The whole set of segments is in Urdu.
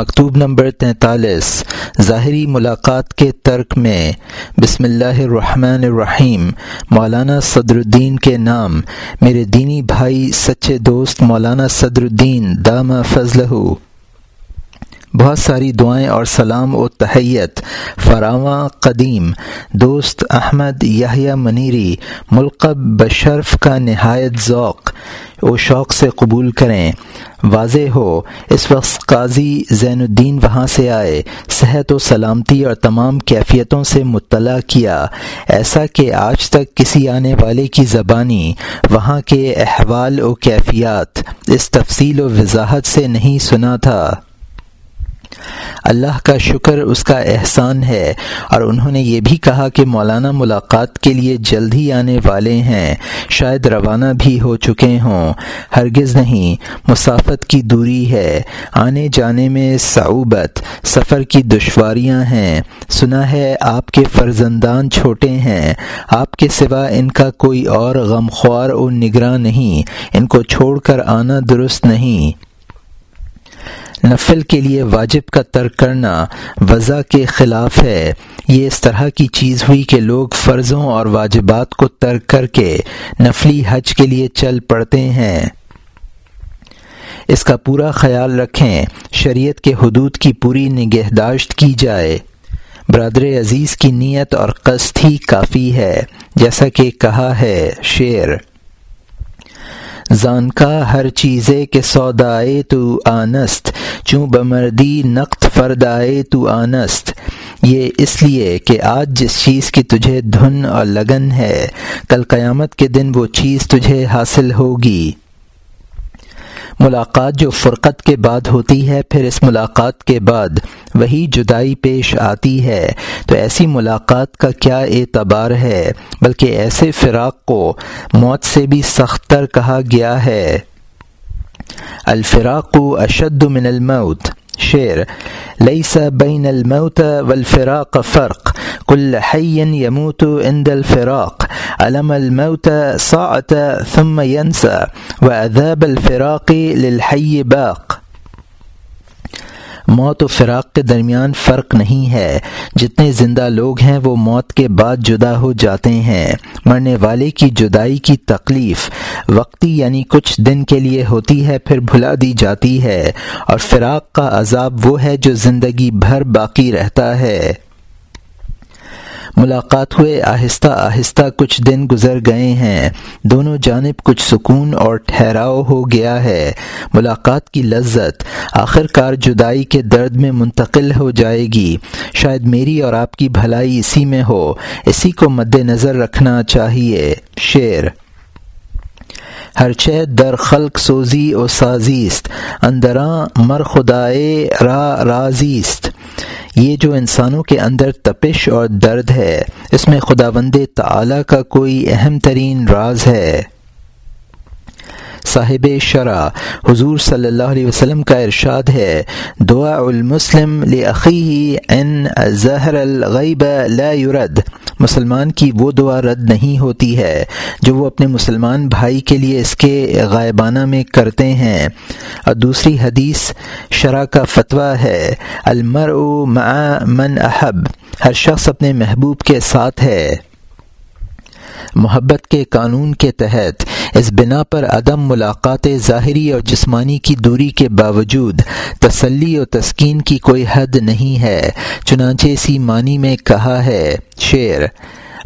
مکتوب نمبر تینتالیس، ظاہری ملاقات کے ترک میں۔ بسم اللہ الرحمن الرحیم۔ مولانا صدر الدین کے نام۔ میرے دینی بھائی، سچے دوست مولانا صدر الدین دامہ فضلہ بہت ساری دعائیں اور سلام و تحیت، فراواں قدیم، دوست احمد یاہیا منیری، ملقب بشرف کا نہایت ذوق و شوق سے قبول کریں۔ واضح ہو، اس وقت قاضی زین الدین وہاں سے آئے، صحت و سلامتی اور تمام کیفیتوں سے مطلع کیا۔ ایسا کہ آج تک کسی آنے والے کی زبانی وہاں کے احوال و کیفیات اس تفصیل و وضاحت سے نہیں سنا تھا۔ اللہ کا شکر اس کا احسان ہے اور انہوں نے یہ بھی کہا کہ مولانا ملاقات کے لیے جلد ہی آنے والے ہیں، شاید روانہ بھی ہو چکے ہوں۔ ہرگز نہیں، مسافت کی دوری ہے۔ آنے جانے میں صعوبت، سفر کی دشواریاں ہیں۔ سنا ہے آپ کے فرزندان چھوٹے ہیں۔ آپ کے سوا ان کا کوئی اور غمخوار و نگراں نہیں۔ ان کو چھوڑ کر آنا درست نہیں۔ نفل کے لیے واجب کا ترک کرنا وضع کے خلاف ہے۔ یہ اس طرح کی چیز ہوئی کہ لوگ فرضوں اور واجبات کو ترک کر کے نفلی حج کے لیے چل پڑتے ہیں۔ اس کا پورا خیال رکھیں، شریعت کے حدود کی پوری نگہداشت کی جائے۔ برادر عزیز کی نیت اور قصد ہی کافی ہے، جیسا کہ کہا ہے شعر۔ زانکا ہر چیزے کے سودائے تو آنست، چوں بمردی نقط فردائے تو آنست۔ یہ اس لیے کہ آج جس چیز کی تجھے دھن اور لگن ہے، کل قیامت کے دن وہ چیز تجھے حاصل ہوگی۔ ملاقات جو فرقت کے بعد ہوتی ہے، پھر اس ملاقات کے بعد وہی جدائی پیش آتی ہے۔ تو ایسی ملاقات کا کیا اعتبار ہے؟ بلکہ ایسے فراق کو موت سے بھی سختر کہا گیا ہے۔ الفراق اشد من الموت۔ شعر ليس بين الموت والفراق فرق۔ كل حي يموت عند الفراق. علم الموت ساعة ثم ينسى. وعذاب الفراق للحي باق. موت و فراق کے درمیان فرق نہیں ہے. جتنے زندہ لوگ ہیں وہ موت کے بعد جدا ہو جاتے ہیں. مرنے والے کی جدائی کی تکلیف. وقتی یعنی کچھ دن کے لیے ہوتی ہے، پھر بھلا دی جاتی ہے. اور فراق کا عذاب وہ ہے جو زندگی بھر باقی رہتا ہے۔ ملاقات ہوئے، آہستہ آہستہ کچھ دن گزر گئے ہیں۔ دونوں جانب کچھ سکون اور ٹھہراؤ ہو گیا ہے۔ ملاقات کی لذت آخر کار جدائی کے درد میں منتقل ہو جائے گی۔ شاید میری اور آپ کی بھلائی اسی میں ہو۔ اسی کو مد نظر رکھنا چاہیے۔ شعر ہر چہ در خلق سوزی و سازیست اندراں مر خدائے را رازیست یہ جو انسانوں کے اندر تپش اور درد ہے، اس میں خدا تعالی کا کوئی اہم ترین راز ہے۔ صاحب شرح حضور صلی اللہ علیہ وسلم کا ارشاد ہے دعا المسلم لعقی ان زہر الغیب لا يرد مسلمان کی وہ دعا رد نہیں ہوتی ہے جو وہ اپنے مسلمان بھائی کے لیے اس کے غائبانہ میں کرتے ہیں۔ اور دوسری حدیث شرح کا فتویٰ ہے المر مع من احب، ہر شخص اپنے محبوب کے ساتھ ہے۔ محبت کے قانون کے تحت اس بنا پر عدم ملاقات ظاہری اور جسمانی کی دوری کے باوجود تسلی و تسکین کی کوئی حد نہیں ہے۔ چنانچہ اسی معنی میں کہا ہے شعر،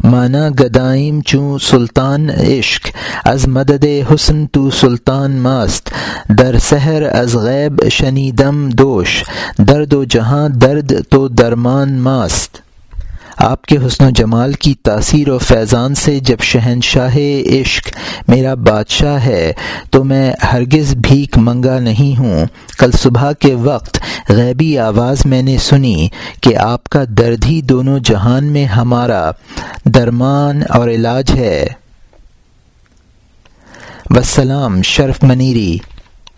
مانا گدائم چوں سلطان عشق، از مدد حسن تو سلطان ماست۔ در سحر از غیب شنیدم دوش، درد و جہاں درد تو درمان ماست۔ آپ کے حسن و جمال کی تاثیر و فیضان سے جب شہنشاہ عشق میرا بادشاہ ہے، تو میں ہرگز بھیک منگا نہیں ہوں۔ کل صبح کے وقت غیبی آواز میں نے سنی کہ آپ کا درد ہی دونوں جہان میں ہمارا درمان اور علاج ہے۔ وسلام، شرف منیری۔